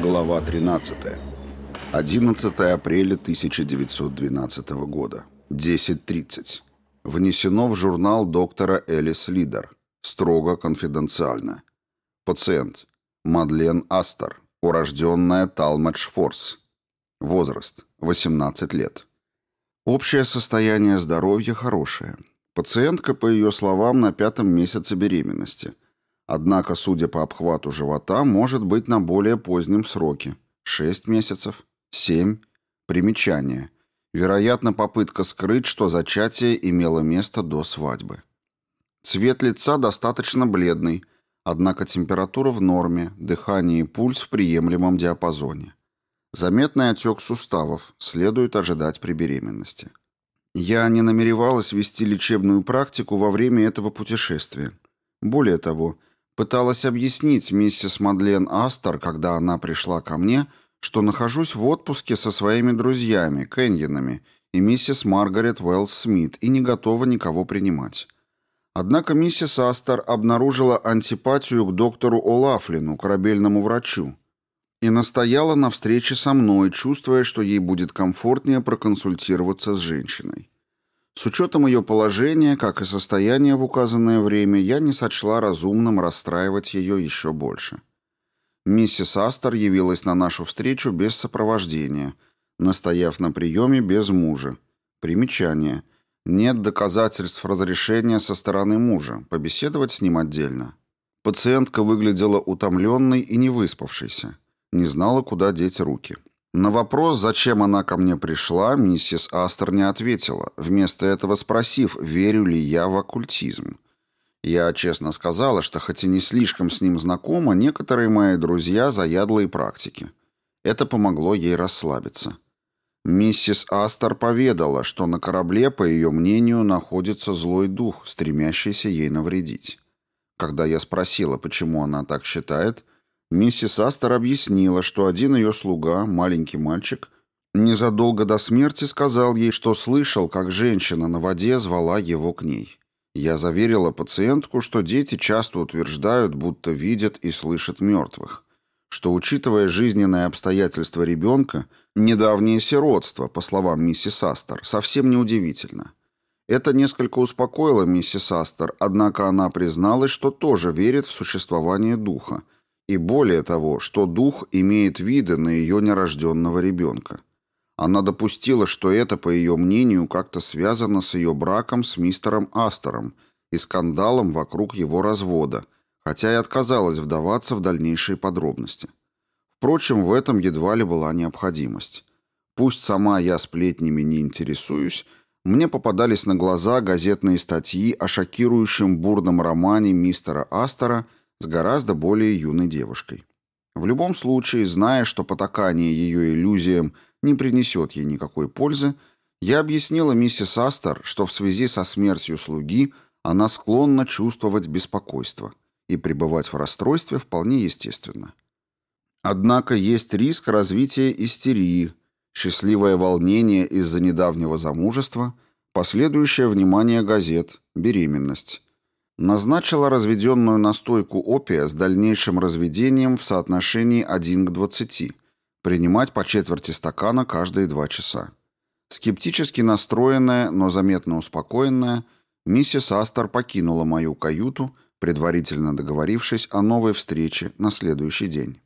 Глава 13. 11 апреля 1912 года. 10.30. Внесено в журнал доктора Элис Лидер. Строго конфиденциально. Пациент. Мадлен Астер. Урожденная Талмадж Форс. Возраст. 18 лет. Общее состояние здоровья хорошее. Пациентка, по ее словам, на пятом месяце беременности. Однако, судя по обхвату живота, может быть на более позднем сроке. 6 месяцев, 7. Примечание. Вероятно, попытка скрыть, что зачатие имело место до свадьбы. Цвет лица достаточно бледный, однако температура в норме, дыхание и пульс в приемлемом диапазоне. Заметный отек суставов следует ожидать при беременности. Я не намеревалась вести лечебную практику во время этого путешествия. Более того, пыталась объяснить миссис Мадлен Астер, когда она пришла ко мне, что нахожусь в отпуске со своими друзьями, Кэньонами, и миссис Маргарет Уэллс Смит, и не готова никого принимать. Однако миссис Астер обнаружила антипатию к доктору Олафлину, корабельному врачу, и настояла на встрече со мной, чувствуя, что ей будет комфортнее проконсультироваться с женщиной. С учетом ее положения, как и состояния в указанное время, я не сочла разумным расстраивать ее еще больше. Миссис Астер явилась на нашу встречу без сопровождения, настояв на приеме без мужа. Примечание. Нет доказательств разрешения со стороны мужа, побеседовать с ним отдельно. Пациентка выглядела утомленной и невыспавшейся не знала, куда деть руки. На вопрос, зачем она ко мне пришла, миссис Астер не ответила, вместо этого спросив, верю ли я в оккультизм. Я честно сказала, что хоть и не слишком с ним знакома, некоторые мои друзья заядлые практики. Это помогло ей расслабиться. Миссис Астер поведала, что на корабле, по ее мнению, находится злой дух, стремящийся ей навредить. Когда я спросила, почему она так считает, Миссис Астер объяснила, что один ее слуга, маленький мальчик, незадолго до смерти сказал ей, что слышал, как женщина на воде звала его к ней. Я заверила пациентку, что дети часто утверждают, будто видят и слышат мертвых, что, учитывая жизненные обстоятельства ребенка, недавнее сиротство, по словам миссис Астер, совсем не удивительно. Это несколько успокоило миссис Астер, однако она призналась, что тоже верит в существование духа – и более того, что дух имеет виды на ее нерожденного ребенка. Она допустила, что это, по ее мнению, как-то связано с ее браком с мистером Астером и скандалом вокруг его развода, хотя и отказалась вдаваться в дальнейшие подробности. Впрочем, в этом едва ли была необходимость. Пусть сама я сплетнями не интересуюсь, мне попадались на глаза газетные статьи о шокирующем бурном романе мистера Астера – с гораздо более юной девушкой. В любом случае, зная, что потакание ее иллюзиям не принесет ей никакой пользы, я объяснила миссис Астер, что в связи со смертью слуги она склонна чувствовать беспокойство, и пребывать в расстройстве вполне естественно. Однако есть риск развития истерии, счастливое волнение из-за недавнего замужества, последующее внимание газет, беременность, назначила разведенную настойку опия с дальнейшим разведением в соотношении 1 к 20, принимать по четверти стакана каждые 2 часа. Скептически настроенная, но заметно успокоенная, миссис Астер покинула мою каюту, предварительно договорившись о новой встрече на следующий день.